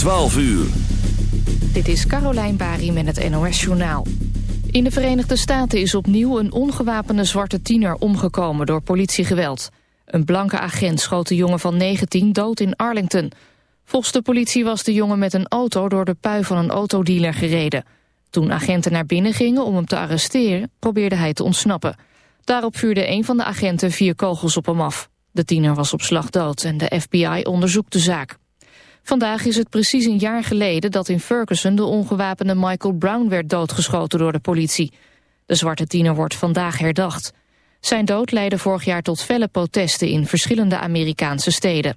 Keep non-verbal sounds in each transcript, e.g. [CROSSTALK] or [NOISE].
12 uur. Dit is Carolijn Bari met het NOS Journaal. In de Verenigde Staten is opnieuw een ongewapende zwarte tiener omgekomen door politiegeweld. Een blanke agent schoot de jongen van 19 dood in Arlington. Volgens de politie was de jongen met een auto door de pui van een autodealer gereden. Toen agenten naar binnen gingen om hem te arresteren, probeerde hij te ontsnappen. Daarop vuurde een van de agenten vier kogels op hem af. De tiener was op slag dood en de FBI onderzoekt de zaak. Vandaag is het precies een jaar geleden dat in Ferguson de ongewapende Michael Brown werd doodgeschoten door de politie. De zwarte tiener wordt vandaag herdacht. Zijn dood leidde vorig jaar tot felle protesten in verschillende Amerikaanse steden.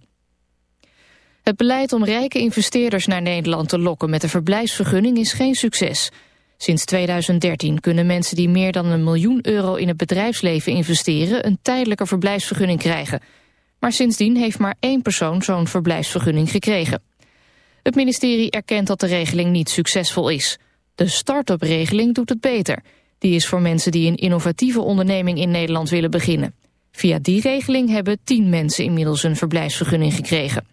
Het beleid om rijke investeerders naar Nederland te lokken met een verblijfsvergunning is geen succes. Sinds 2013 kunnen mensen die meer dan een miljoen euro in het bedrijfsleven investeren een tijdelijke verblijfsvergunning krijgen. Maar sindsdien heeft maar één persoon zo'n verblijfsvergunning gekregen. Het ministerie erkent dat de regeling niet succesvol is. De start-up regeling doet het beter. Die is voor mensen die een innovatieve onderneming in Nederland willen beginnen. Via die regeling hebben tien mensen inmiddels een verblijfsvergunning gekregen.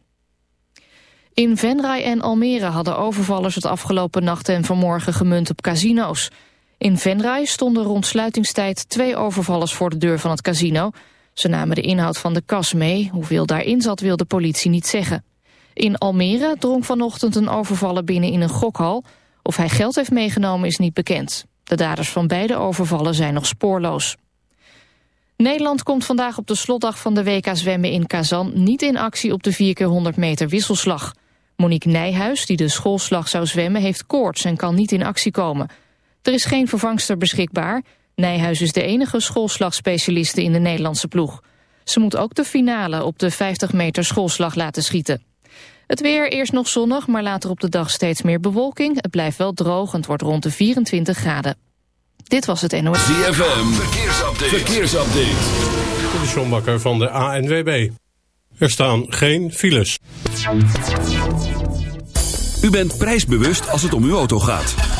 In Venray en Almere hadden overvallers het afgelopen nacht en vanmorgen gemunt op casino's. In Venray stonden rond sluitingstijd twee overvallers voor de deur van het casino. Ze namen de inhoud van de kas mee. Hoeveel daarin zat wil de politie niet zeggen. In Almere drong vanochtend een overvaller binnen in een gokhal. Of hij geld heeft meegenomen is niet bekend. De daders van beide overvallen zijn nog spoorloos. Nederland komt vandaag op de slotdag van de WK zwemmen in Kazan... niet in actie op de 4 keer 100 meter wisselslag. Monique Nijhuis, die de schoolslag zou zwemmen, heeft koorts en kan niet in actie komen. Er is geen vervangster beschikbaar. Nijhuis is de enige schoolslagspecialiste in de Nederlandse ploeg. Ze moet ook de finale op de 50 meter schoolslag laten schieten. Het weer eerst nog zonnig, maar later op de dag steeds meer bewolking. Het blijft wel droog en het wordt rond de 24 graden. Dit was het NOS. ZFM, verkeersupdate. verkeersupdate. De Sjombakker van de ANWB. Er staan geen files. U bent prijsbewust als het om uw auto gaat.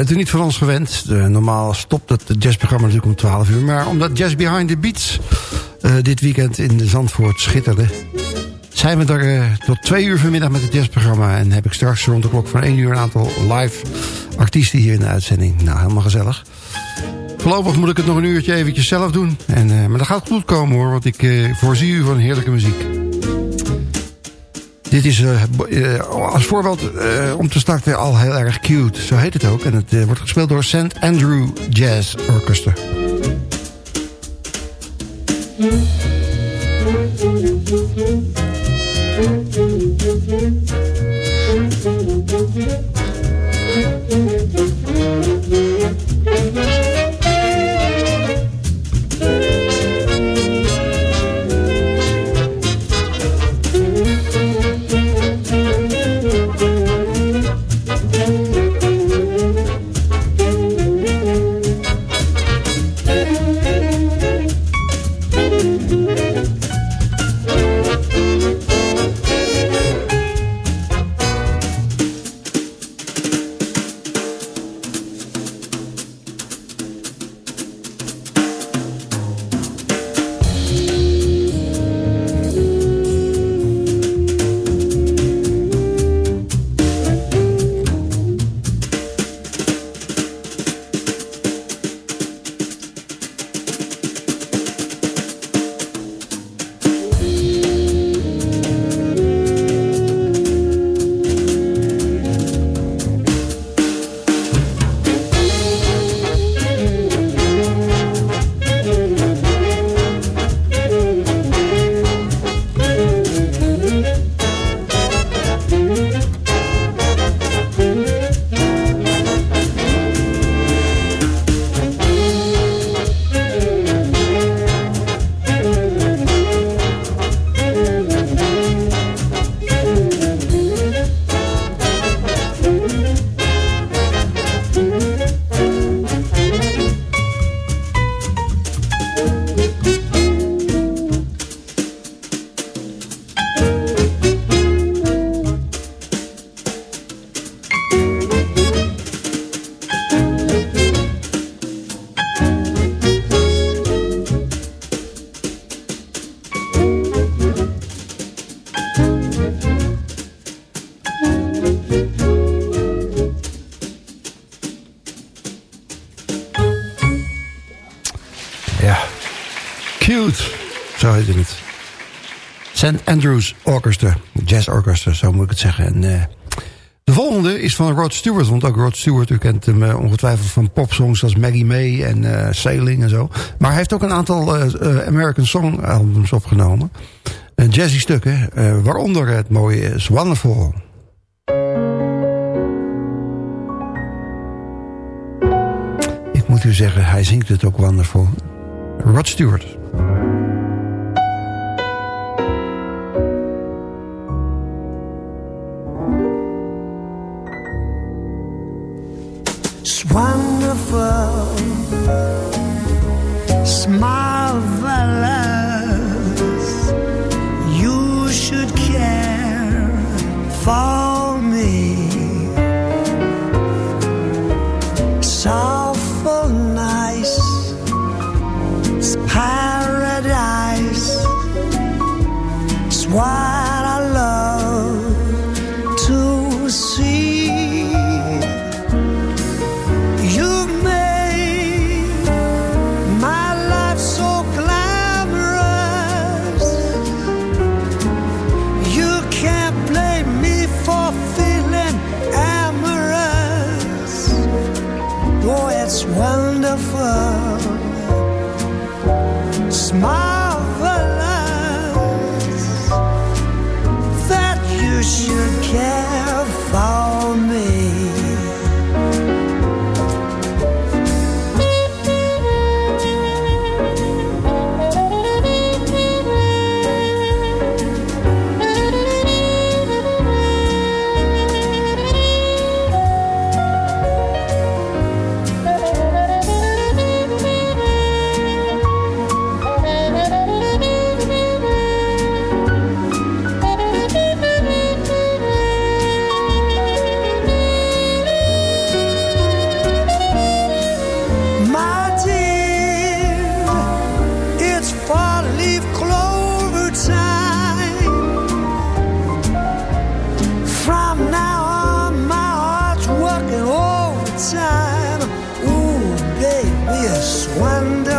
Bent u niet van ons gewend. Normaal stopt het jazzprogramma natuurlijk om 12 uur. Maar omdat Jazz Behind the Beats eh, dit weekend in de Zandvoort schitterde... zijn we er eh, tot twee uur vanmiddag met het jazzprogramma. En heb ik straks rond de klok van 1 uur een aantal live artiesten hier in de uitzending. Nou, helemaal gezellig. Voorlopig moet ik het nog een uurtje eventjes zelf doen. En, eh, maar dat gaat goed komen hoor, want ik voorzie u van heerlijke muziek. Dit is eh, eh, als voorbeeld eh, om te starten al heel erg cute. Zo heet het ook. En het wordt gespeeld door St. Andrew Jazz Orchestra. Andrews Orchestra. Jazz Orchestra, zo moet ik het zeggen. En, uh, de volgende is van Rod Stewart. Want ook Rod Stewart, u kent hem uh, ongetwijfeld van popsongs als Maggie May en uh, Sailing en zo. Maar hij heeft ook een aantal American Song albums opgenomen. jazzy stukken, waaronder het mooie is Wonderful. Ik moet u zeggen, hij zingt het ook wonderful. Rod Stewart.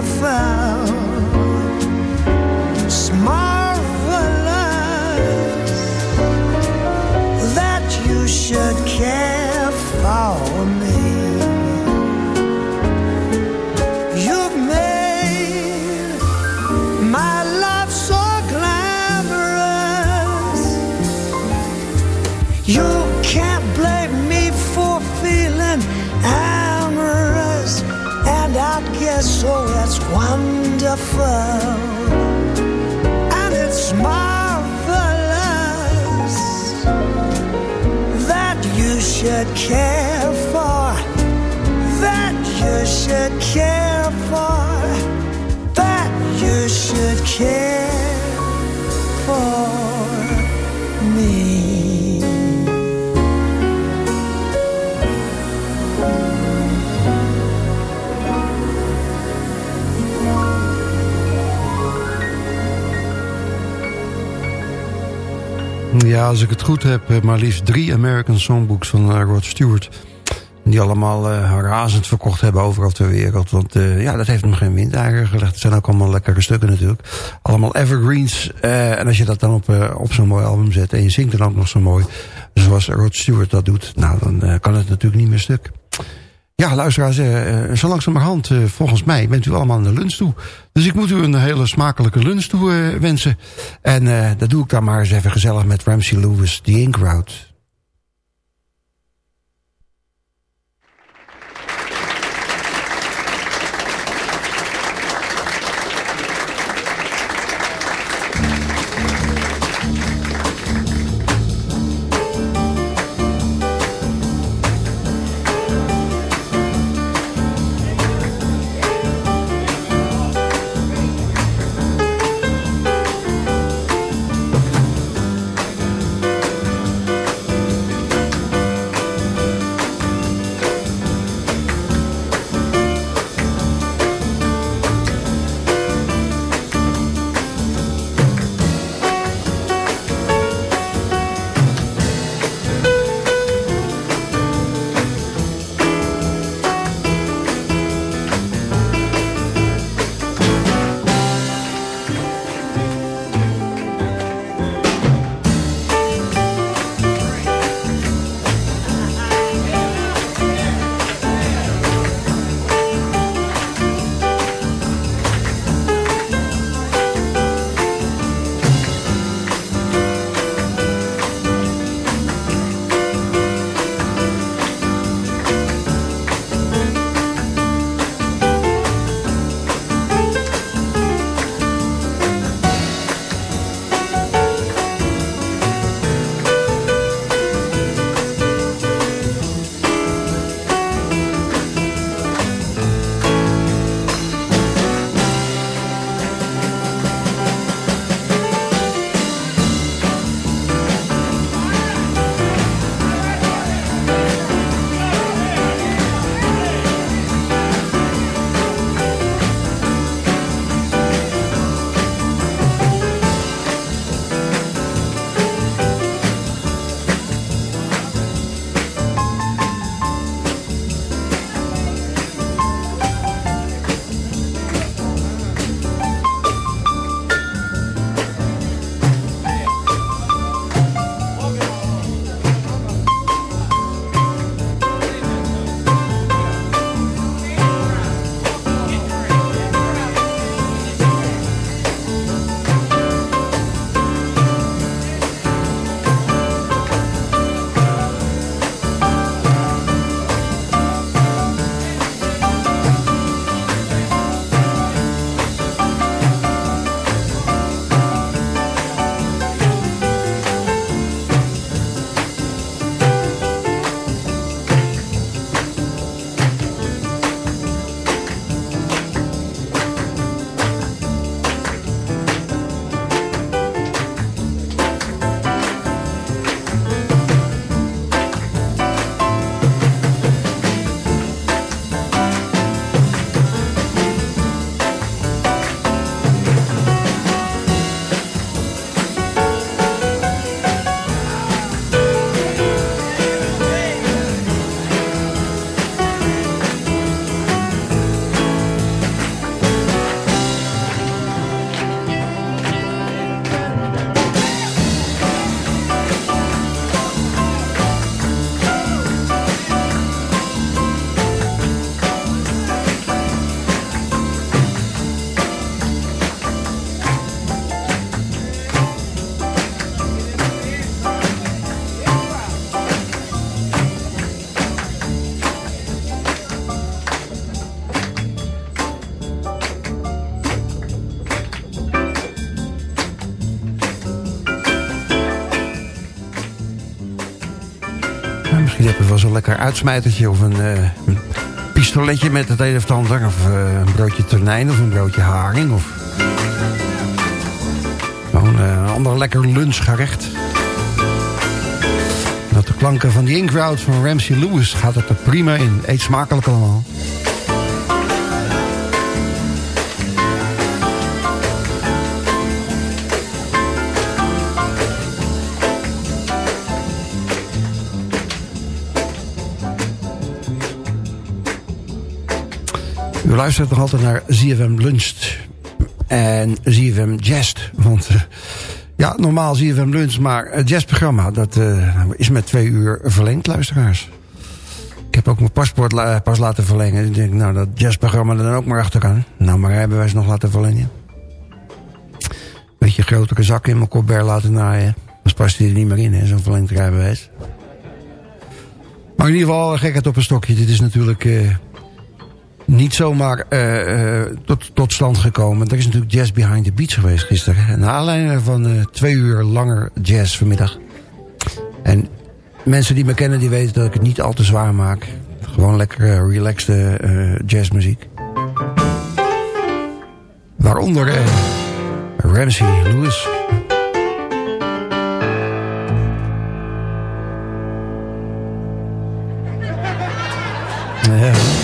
Wonderful. It's and it's marvelous that you should care for that you should care for, that you should care Ja, als ik het goed heb, eh, maar liefst drie American Songbooks van eh, Rod Stewart. Die allemaal uh, razend verkocht hebben overal ter wereld. Want ja, dat heeft hem geen windeigen gelegd. Het zijn ook allemaal lekkere stukken natuurlijk. Allemaal evergreens. En als je dat dan op, op zo'n mooi album zet en je zingt dan ook nog zo mooi. Zoals Rod Stewart dat doet. Nou, dan kan het natuurlijk niet meer stuk. Ja, luisteraars, zo langzamerhand, volgens mij bent u allemaal aan de lunch toe. Dus ik moet u een hele smakelijke lunch toe wensen. En dat doe ik dan maar eens even gezellig met Ramsey Lewis, The Ink Route. Je wel zo'n lekker uitsmijtertje of een, een pistoletje met het een of ander. Of eh, een broodje tonijn of een broodje haring. Of gewoon eh, een ander lekker lunchgerecht. Op de klanken van die Inkrowd van Ramsey Lewis gaat het er prima in. Eet smakelijk allemaal. U luistert nog altijd naar ZFM Lunch en ZFM Jazz. Want eh, ja, normaal ZFM Lunch, maar het jazzprogramma... dat eh, is met twee uur verlengd, luisteraars. Ik heb ook mijn paspoort pas laten verlengen. Ik denk, nou, dat jazzprogramma dan ook maar achteraan. Nou, maar hebben wij ze nog laten verlengen. Beetje grotere zak in mijn kopber laten naaien. Dan past hij er niet meer in, zo'n verlengd rijbewijs. Maar in ieder geval, gekheid op een stokje. Dit is natuurlijk... eh, niet zomaar eh, eh, tot, tot stand gekomen. Er is natuurlijk Jazz Behind the Beach geweest gisteren. En naar aanleiding van eh, twee uur langer jazz vanmiddag. En mensen die me kennen, die weten dat ik het niet al te zwaar maak. Gewoon lekker eh, jazzmuziek. Waaronder Ramsey Lewis. [LAUGHS] Ja.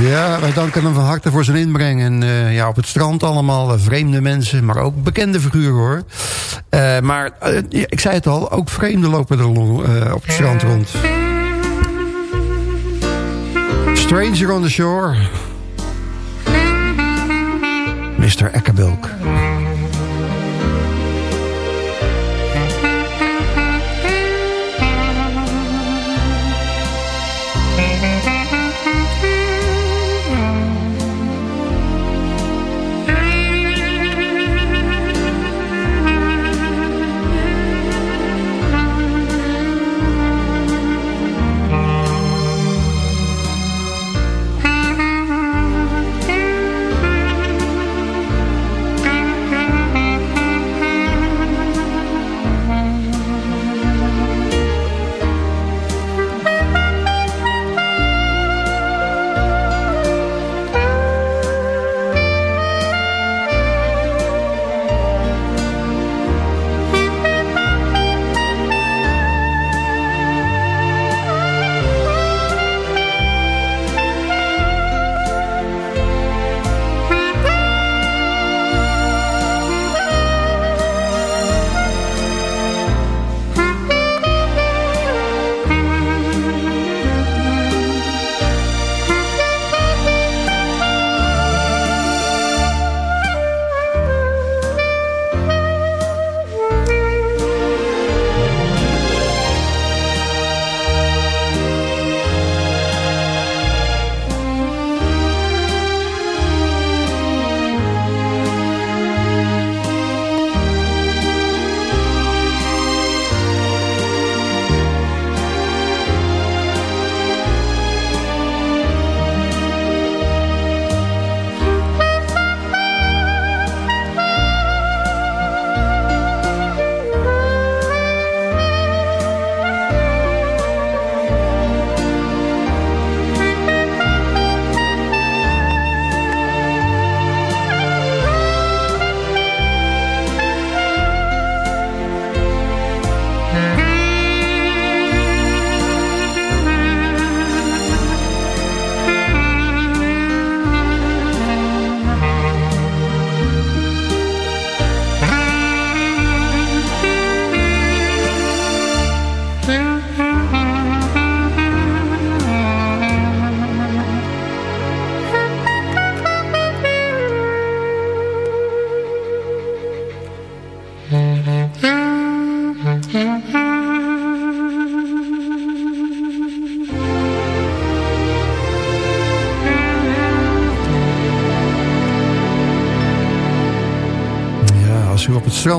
Ja, wij danken hem van harte voor zijn inbreng. En eh, ja, op het strand allemaal eh, vreemde mensen, maar ook bekende figuren hoor. Eh, maar ik zei het al, ook vreemden lopen er op het strand rond. Stranger on the shore. Mr. Eckerbilk.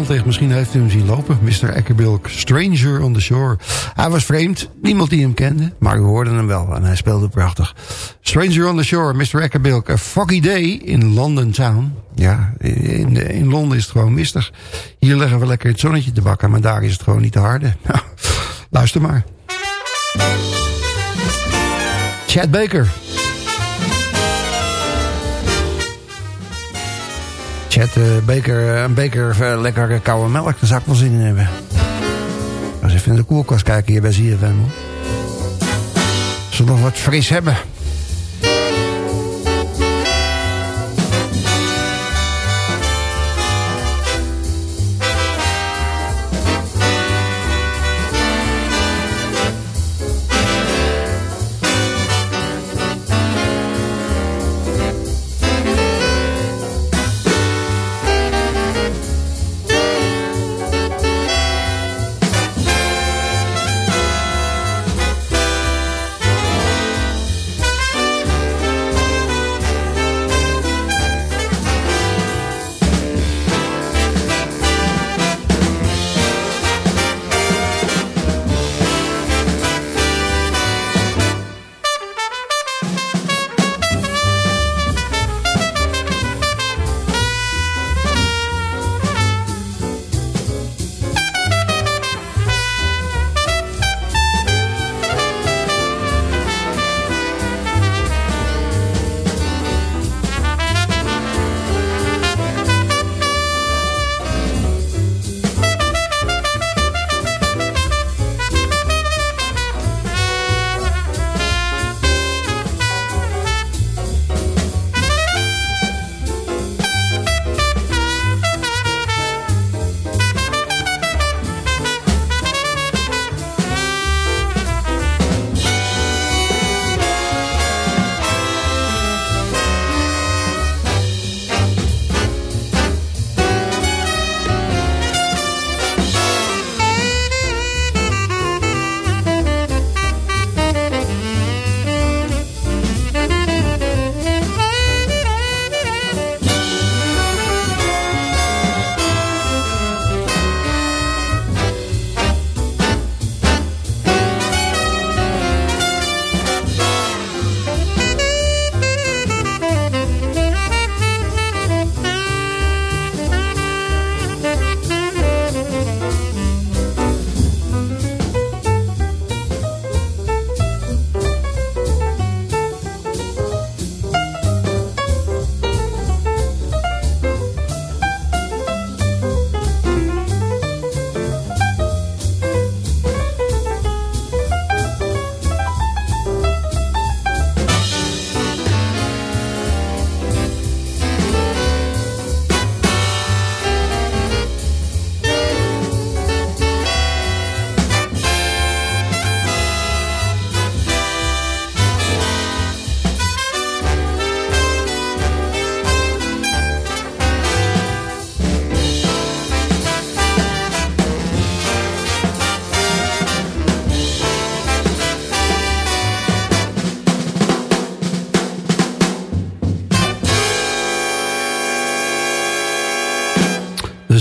Ligt. Misschien heeft u hem zien lopen. Mr. Eckerbilk, Stranger on the Shore. Hij was vreemd. Niemand die hem kende. Maar u hoorde hem wel. En hij speelde prachtig. Stranger on the Shore, Mr. Eckerbilk. A foggy day in London Town. Ja, in, in Londen is het gewoon mistig. Hier leggen we lekker het zonnetje te bakken. Maar daar is het gewoon niet te harde. [LAUGHS] Nou, luister maar. Chad Baker. Chad uh, beker, een beker uh, lekker koude melk. Daar zou ik wel zin in hebben. Als even in de koelkast kijken hier bij ZFM. Hoor. Zullen we nog wat fris hebben?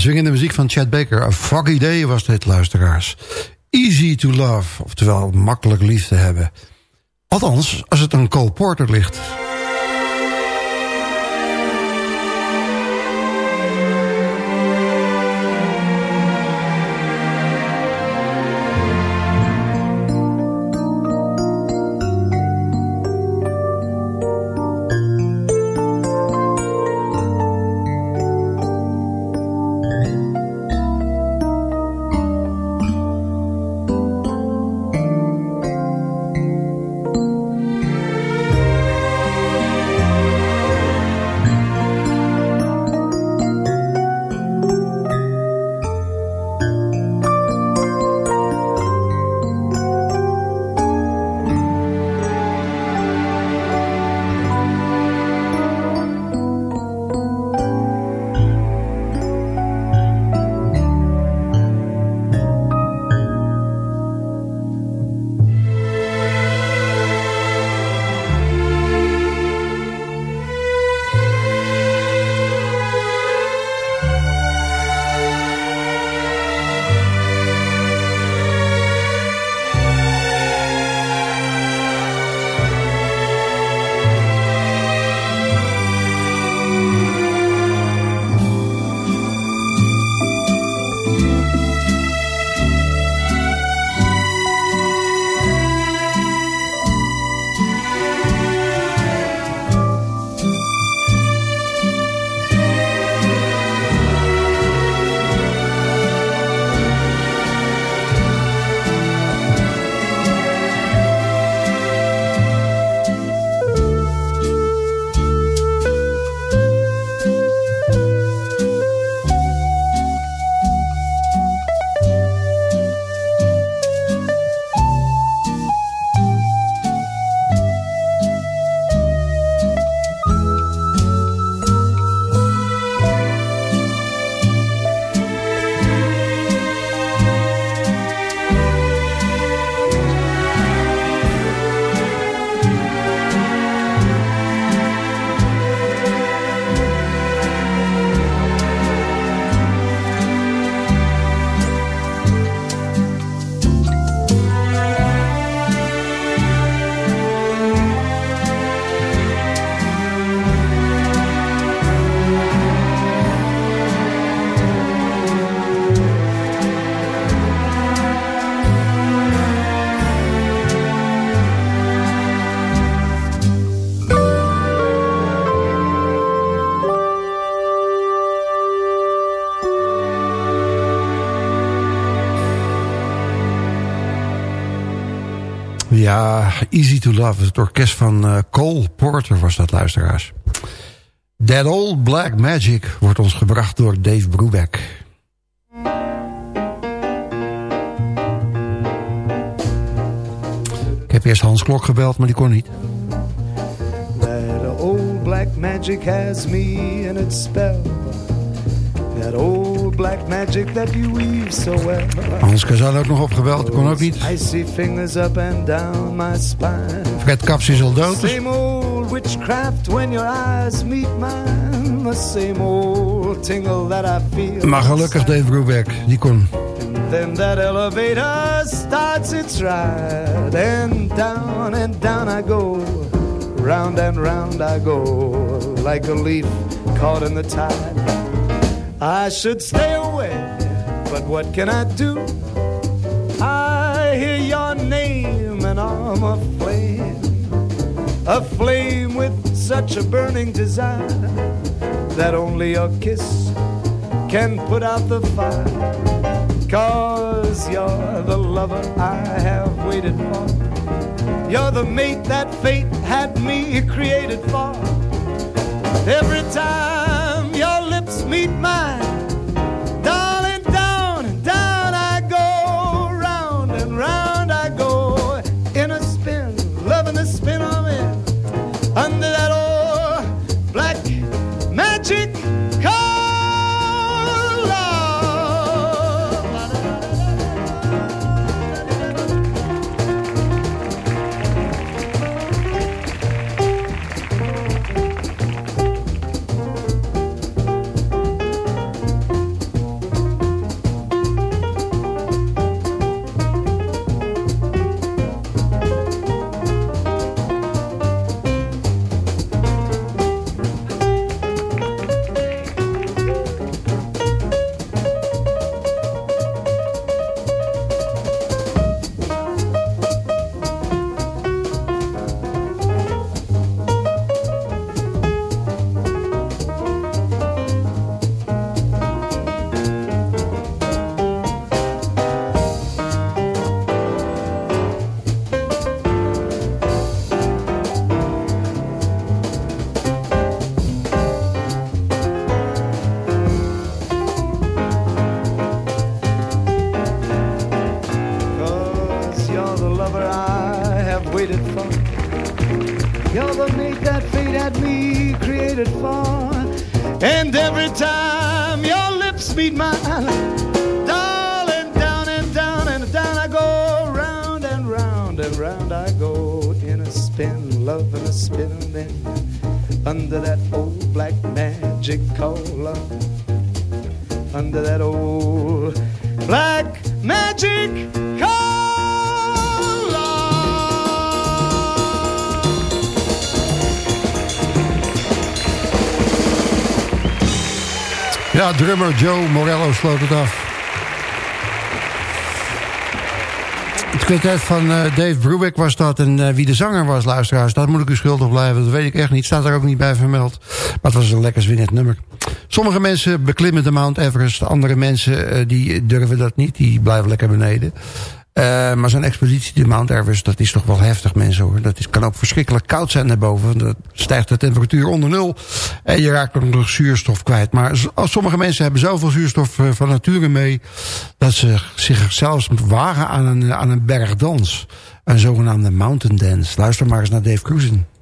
Zwingende muziek van Chad Baker. A Foggy Day was dit, luisteraars. Easy to love, oftewel makkelijk lief te hebben. Althans, als het aan Cole Porter ligt. Ja, Easy to Love. Het orkest van uh, Cole Porter was dat, luisteraars. That Old Black Magic wordt ons gebracht door Dave Brubeck. Ik heb eerst Hans Klok gebeld, maar die kon niet. That old black magic has me in its spell. Magic that you weave so well. Hans Kazan ook nog opgebeld, kon ook niet. Icy fingers up and down my spine. Fred Kaps is al dood. Same old witchcraft when your eyes meet mine. The same old tingle that I feel. Maar gelukkig Dave Brubeck, die kon. And then that elevator starts its ride. And down and down I go. Round and round I go. Like a leaf caught in the tide. I should stay away, but what can I do? I hear your name and I'm aflame. Aflame with such a burning desire that only a kiss can put out the fire. Cause you're the lover I have waited for. You're the mate that fate had me created for. Every time your lips meet mine, magic love, under that old black magic love. Ja, drummer Joe Morello sloot het af. Het van eh, Dave Brubeck was dat. En eh, wie de zanger was, luisteraars, dat moet ik u schuldig blijven. Dat weet ik echt niet. Staat er ook niet bij vermeld. Maar het was een lekker zwinnend nummer. Sommige mensen beklimmen de Mount Everest. Andere mensen eh, die durven dat niet. Die blijven lekker beneden. Eh, maar zo'n expeditie, de Mount Everest, dat is toch wel heftig, mensen hoor. Dat is, kan ook verschrikkelijk koud zijn daarboven. Dan stijgt de temperatuur onder nul. En je raakt ook nog zuurstof kwijt. Maar als sommige mensen hebben zoveel zuurstof eh, van nature mee... dat ze zich zelfs wagen aan een, aan een bergdans. Een zogenaamde mountain dance. Luister maar eens naar Dave Cruisen.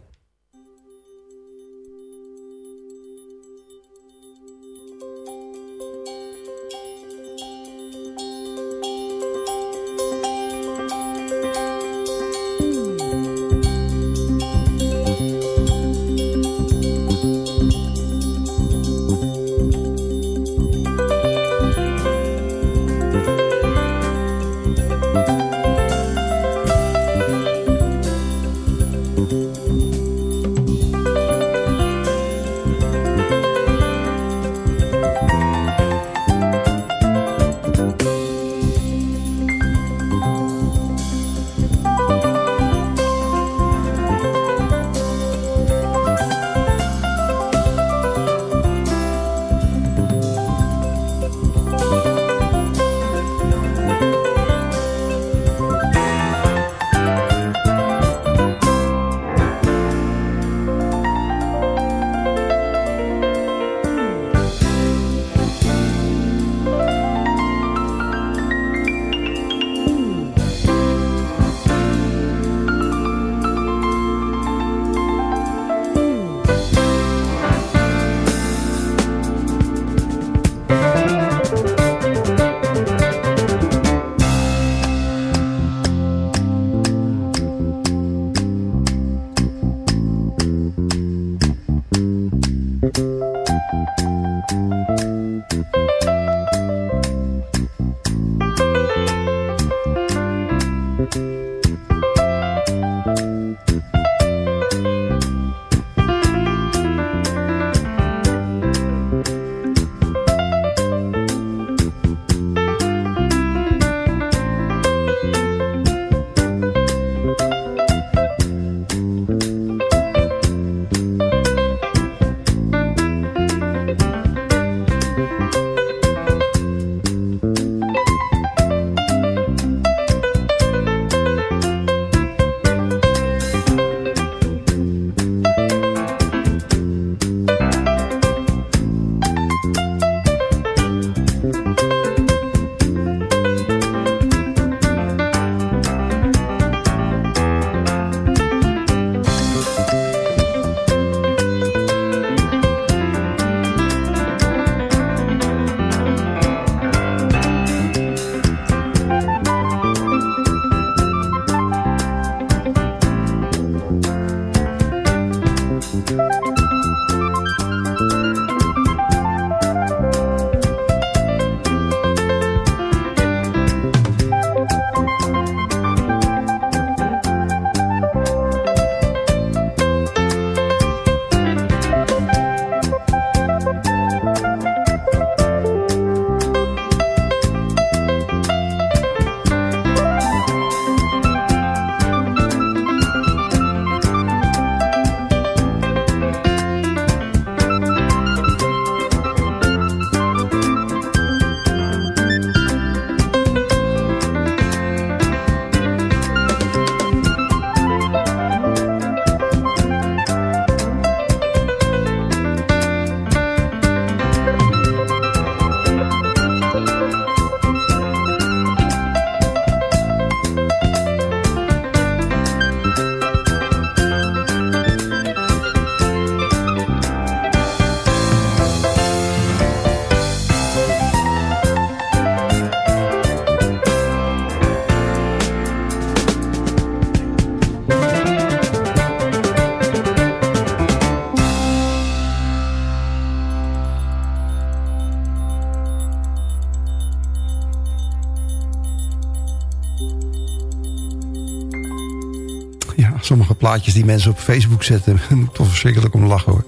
Plaatjes die mensen op Facebook zetten... [LAUGHS] moet toch verschrikkelijk om lachen hoor.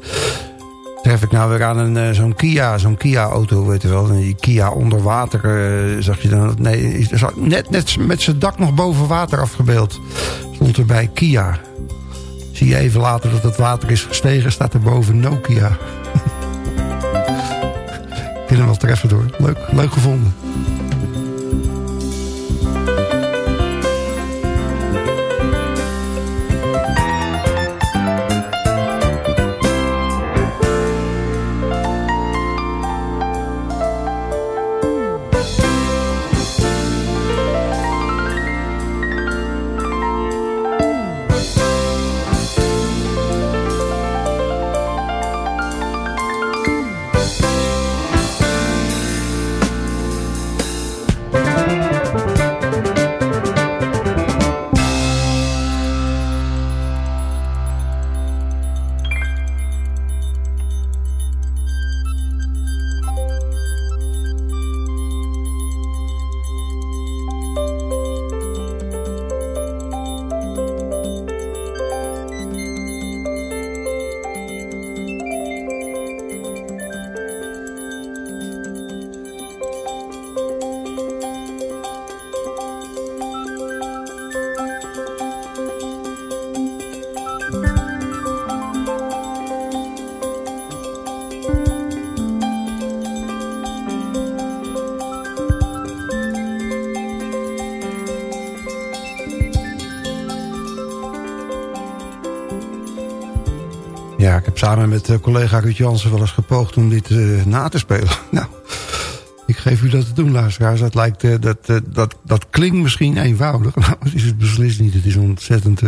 Tref ik nou weer aan eh, zo'n Kia, zo'n Kia-auto, weet je wel. Die Kia onder water, uh, zag je dan... Nee, net, net met zijn dak nog boven water afgebeeld. Stond erbij Kia. Zie je even later dat het water is gestegen, staat er boven Nokia. [LAUGHS] ik vind hem wel treffend hoor. Leuk, leuk gevonden. Met uh, collega Ruud Jansen wel eens gepoogd om dit uh, na te spelen. [LAUGHS] Nou, ik geef u dat te doen, luisteraars. Dat, lijkt, uh, dat, dat, dat klinkt misschien eenvoudig. [LAUGHS] Dat is het beslist niet. Het is ontzettend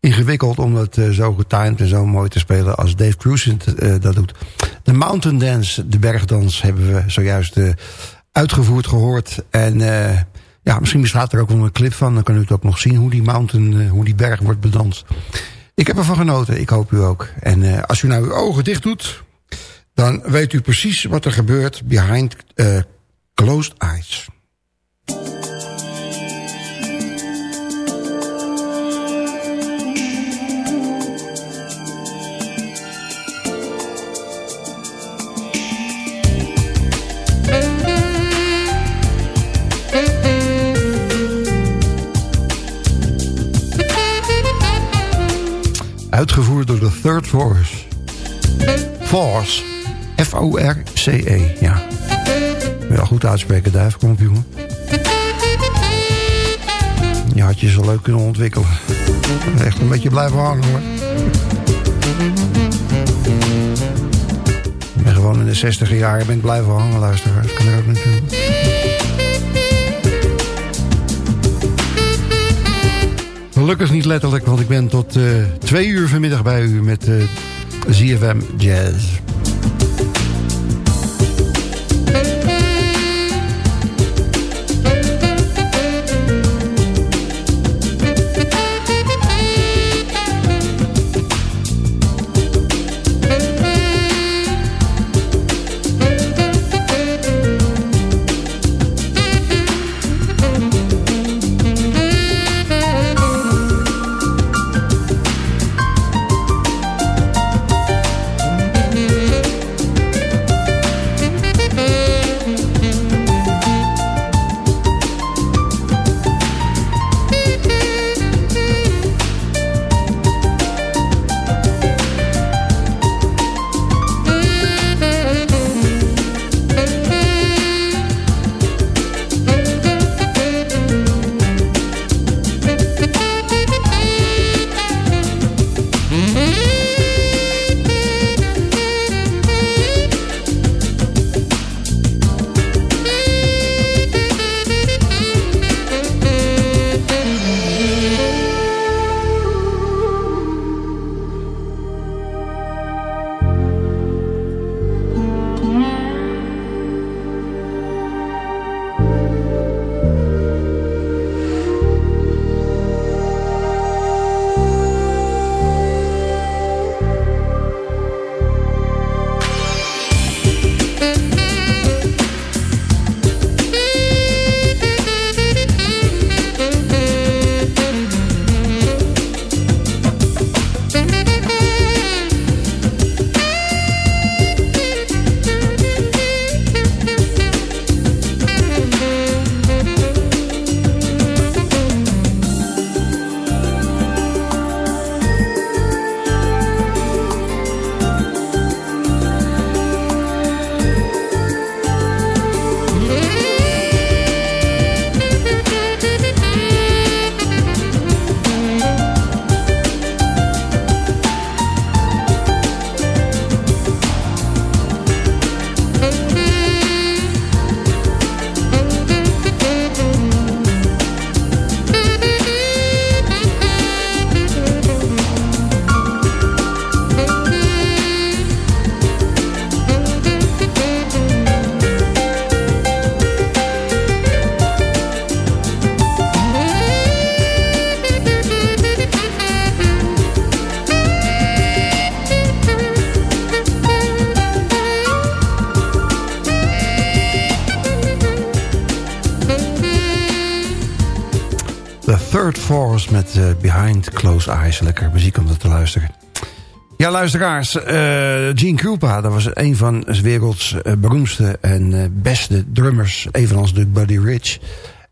ingewikkeld om dat zo getimed en zo mooi te spelen als Dave Cruisent dat doet. De Mountain Dance, de bergdans, hebben we zojuist uitgevoerd gehoord. En ja, misschien bestaat er ook wel een clip van. Dan kan u het ook nog zien hoe die mountain, hoe die berg wordt bedanst. Ik heb ervan genoten, ik hoop u ook. En uh, als u nou uw ogen dicht doet... dan weet u precies wat er gebeurt behind uh, closed eyes. Uitgevoerd door de Third Force. Force. F-O-R-C-E, ja. Wel goed uitspreken, Duif. Kom op, jongen. Je had je zo leuk kunnen ontwikkelen. Echt een beetje blijven hangen, hoor. Ik ben gewoon in de 60 jaar ben ik blijven hangen, luisteraars. Kan er ook natuurlijk. Gelukkig niet letterlijk, want ik ben tot uh, twee uur vanmiddag bij u met uh, ZFM Jazz. Third Force met uh, Behind Close Eyes. Lekker muziek om dat te luisteren. Ja, luisteraars. Uh, Gene Krupa, dat was een van de werelds uh, beroemdste en beste drummers. Evenals de Buddy Rich.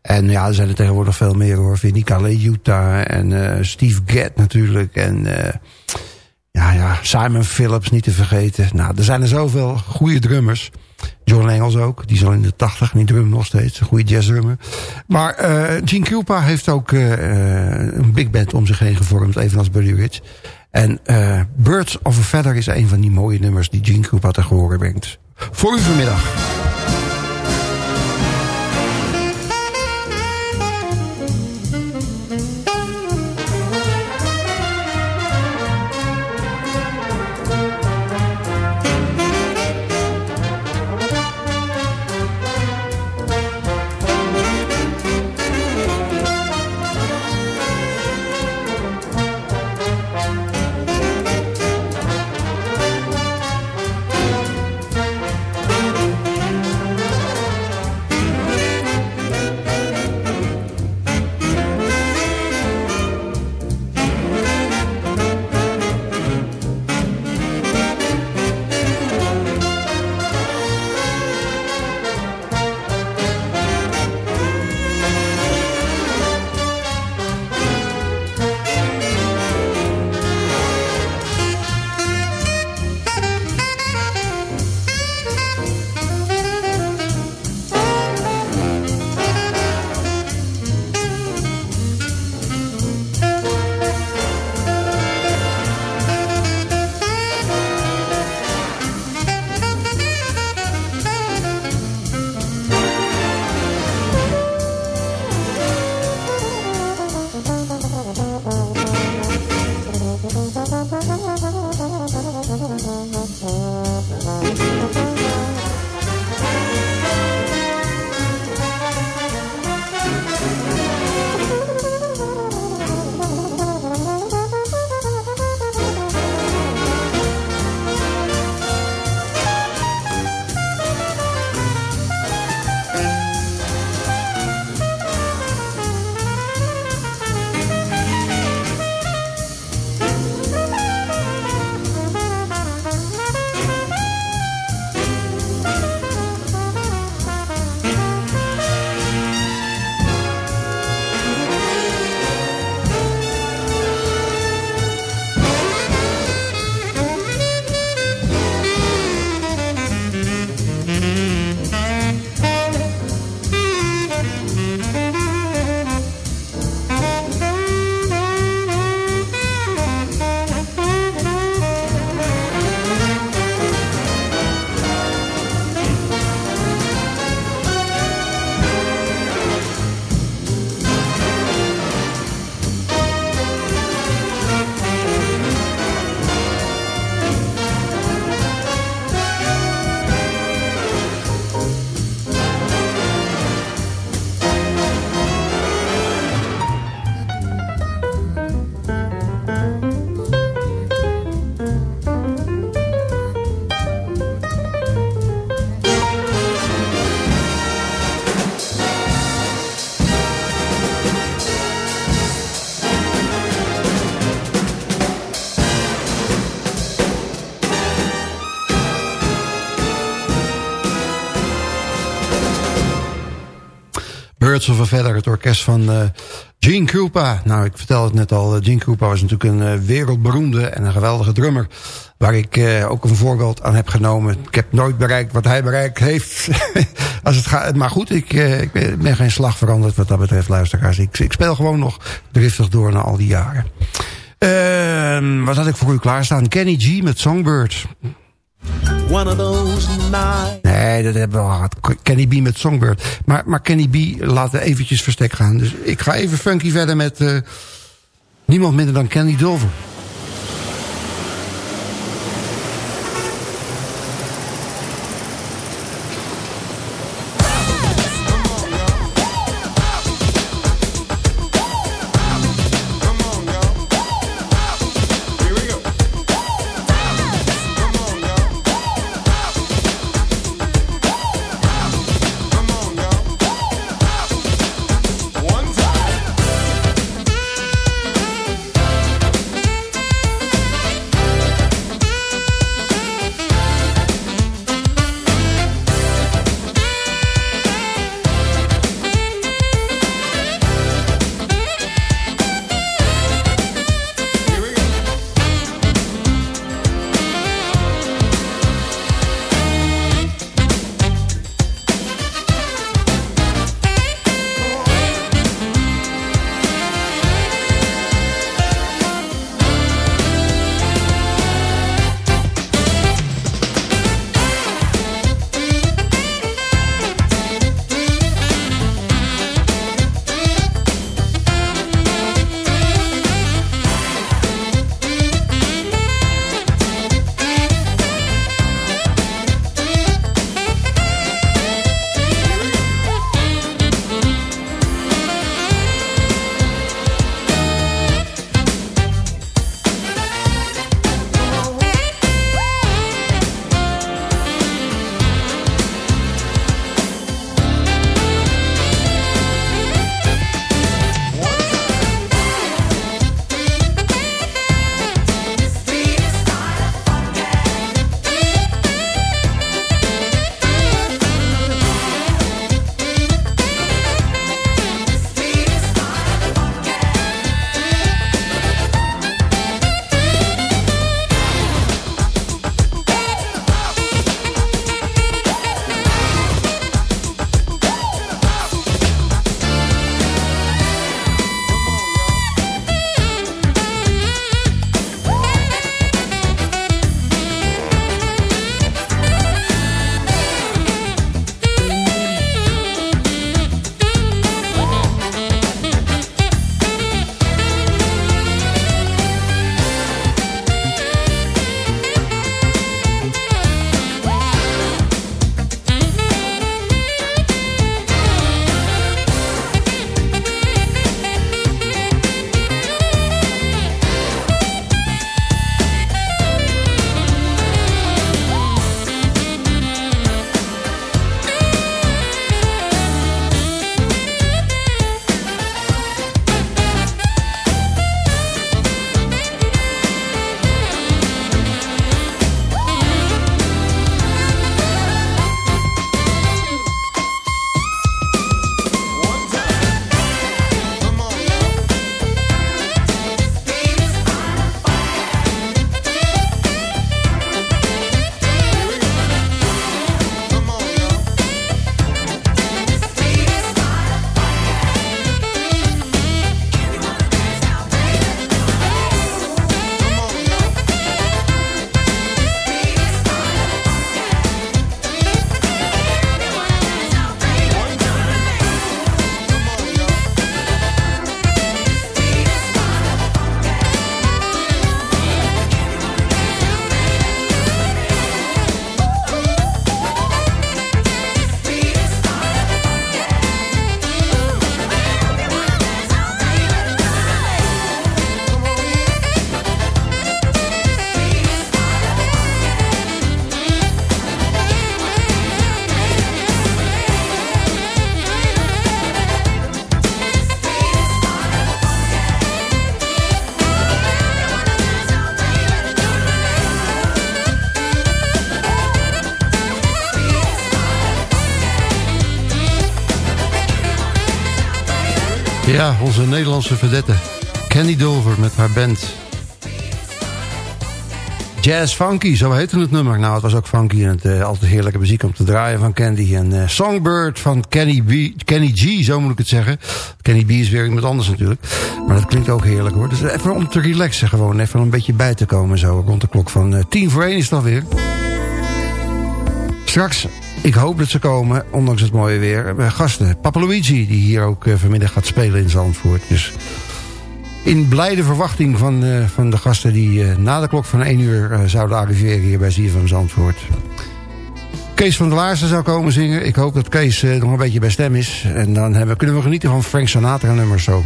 En ja, er zijn er tegenwoordig veel meer hoor. Vinica Utah en Steve Gadd natuurlijk. En ja, ja, Simon Phillips niet te vergeten. Nou, er zijn er zoveel goede drummers. John Engels ook, die is al in de tachtig, die drum nog steeds. Een goede jazzdrummer. Maar uh, Gene Krupa heeft ook uh, een big band om zich heen gevormd, evenals Buddy Rich. En uh, Birds of a Feather is een van die mooie nummers die Gene Krupa te horen brengt. Voor u vanmiddag. Feather, het orkest van uh, Gene Krupa. Nou, ik vertel het net al, uh, Gene Krupa was natuurlijk een uh, wereldberoemde en een geweldige drummer. Waar ik ook een voorbeeld aan heb genomen. Ik heb nooit bereikt wat hij bereikt heeft. [LAUGHS] Als het gaat, maar goed, ik, ik, ben geen slag veranderd wat dat betreft, luisteraars. Ik, ik speel gewoon nog driftig door na al die jaren. Ehm, wat had ik voor u klaarstaan? Kenny G met Songbird. One of those. Nee, dat hebben we al gehad. Kenny B met Songbird. Maar, maar Kenny B laat eventjes verstek gaan. Dus ik ga even funky verder met uh, niemand minder dan Kenny Dover. Onze Nederlandse vedette. Candy Dover met haar band. Jazz Funky, zo heette het nummer. Nou, het was ook funky en het, uh, altijd heerlijke muziek om te draaien van Candy. En uh, Songbird van Kenny, Kenny G, zo moet ik het zeggen. Kenny B is weer iemand anders natuurlijk. Maar dat klinkt ook heerlijk hoor. Dus even om te relaxen gewoon. Even een beetje bij te komen zo. Rond de klok van uh, tien voor één is het alweer. Straks, ik hoop dat ze komen, ondanks het mooie weer. gasten, Papa Luigi, die hier ook vanmiddag gaat spelen in Zandvoort. Dus in blijde verwachting van, uh, van de gasten die na de klok van 1 uur zouden arriveren hier bij ZFM Zandvoort. Kees van der Laarsen zou komen zingen. Ik hoop dat Kees nog een beetje bij stem is. En dan hebben, kunnen we genieten van Frank Sinatra nummers zo.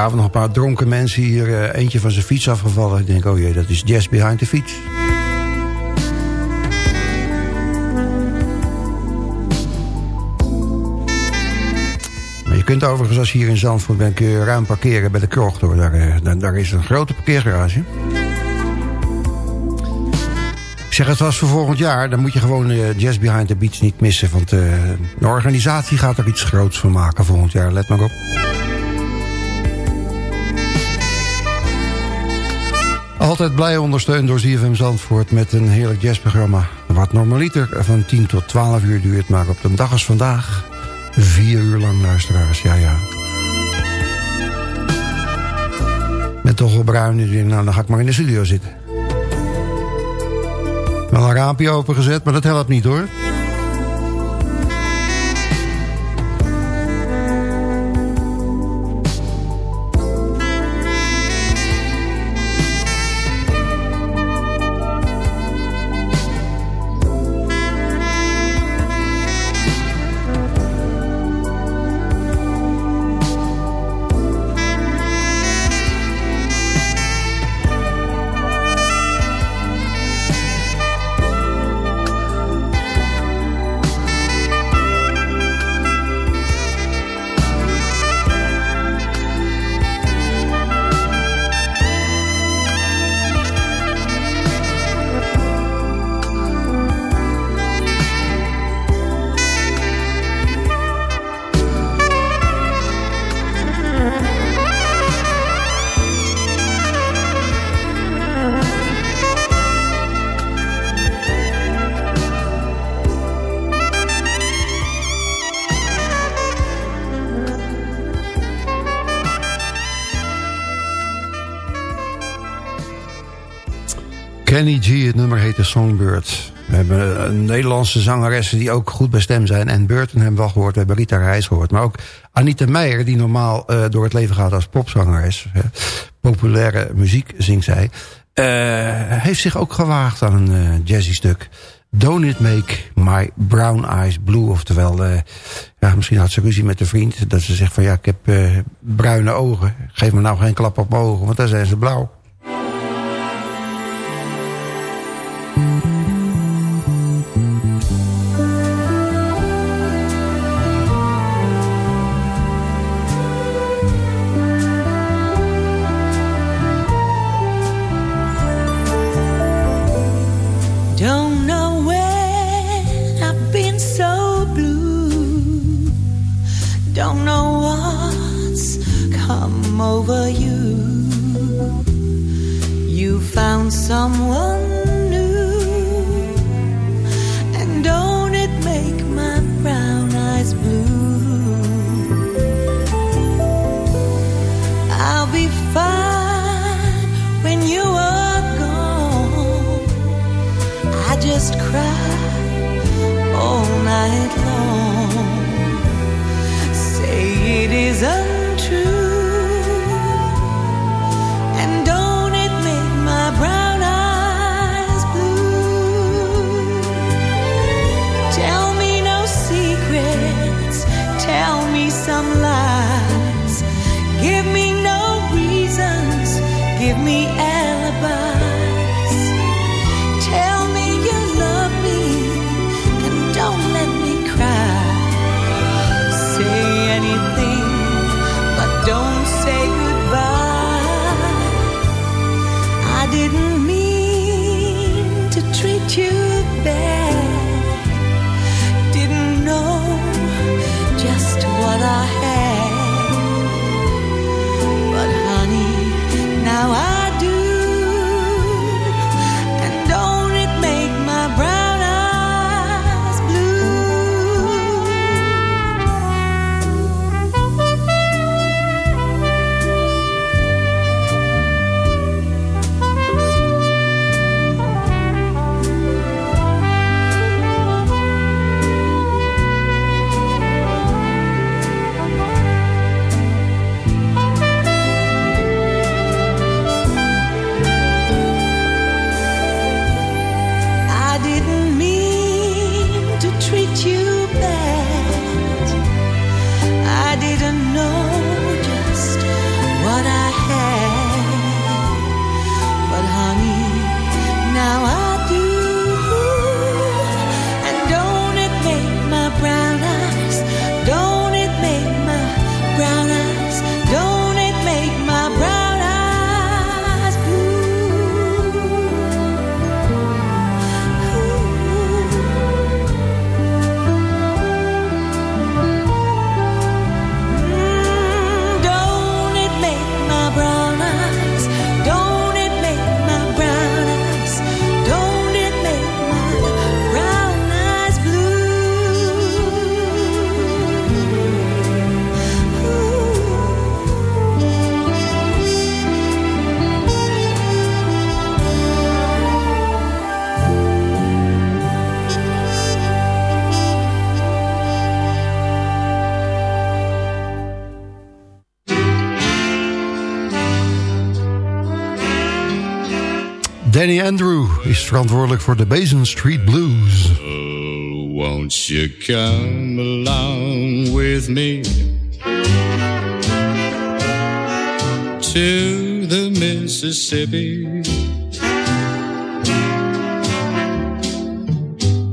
Gisteravond nog een paar dronken mensen hier. Uh, eentje van zijn fiets afgevallen. Ik denk, oh jee, dat is Jazz Behind the Fiets. Maar je kunt overigens, als je hier in Zandvoort bent... ruim parkeren bij de krocht. Hoor. Daar, daar, is een grote parkeergarage. Ik zeg, het was voor volgend jaar. Dan moet je gewoon uh, Jazz Behind the Beats niet missen. Want uh, de organisatie gaat er iets groots van maken volgend jaar. Let maar op. Altijd blij ondersteund door ZFM Zandvoort met een heerlijk jazzprogramma. Wat normaliter van 10 tot 12 uur duurt, maar op een dag als vandaag 4 uur lang luisteraars, ja ja. Met toch bruin, nou dan ga ik maar in de studio zitten. Wel een raampje opengezet, maar dat helpt niet hoor. Nederlandse zangeressen die ook goed bij stem zijn. En Burton hebben we gehoord, we hebben Rita Reis gehoord. Maar ook Anita Meijer, die normaal uh, door het leven gaat als popzangeres. populaire muziek zingt zij. Uh, heeft zich ook gewaagd aan een uh, jazzy stuk. Don't It Make My Brown Eyes Blue. Oftewel, ja, misschien had ze ruzie met een vriend. Dat ze zegt van ja, ik heb bruine ogen. Geef me nou geen klap op mijn ogen, want dan zijn ze blauw. Danny Andrew is verantwoordelijk voor de Basin Street Blues. Oh, won't you come along with me to the Mississippi?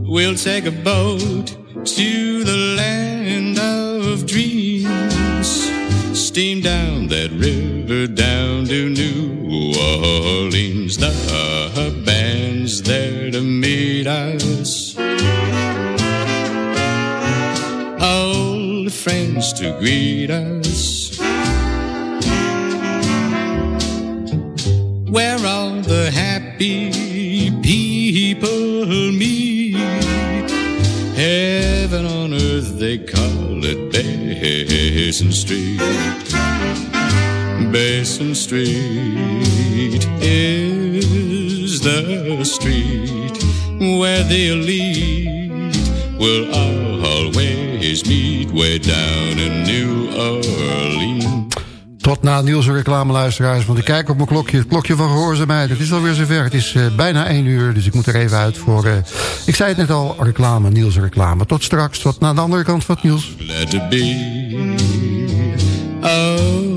We'll take a boat to the land of dreams. Steam down that river down to New Orleans. The band's there to meet us. Old friends to greet us. Where all the happy people meet. Heaven on earth, they call it Basin Street. Basin Street is the street where the elite will always meet way down in New Orleans. Tot na Niels reclameluisteraars, want ik kijk op mijn klokje. Het klokje van gehoorzaamheid. Het is alweer zover. Het is eh, bijna 1 uur, dus ik moet er even uit voor... eh, ik zei het net al, reclame, Niels reclame. Tot straks, tot naar de andere kant van het Niels. Glad to be. Oh,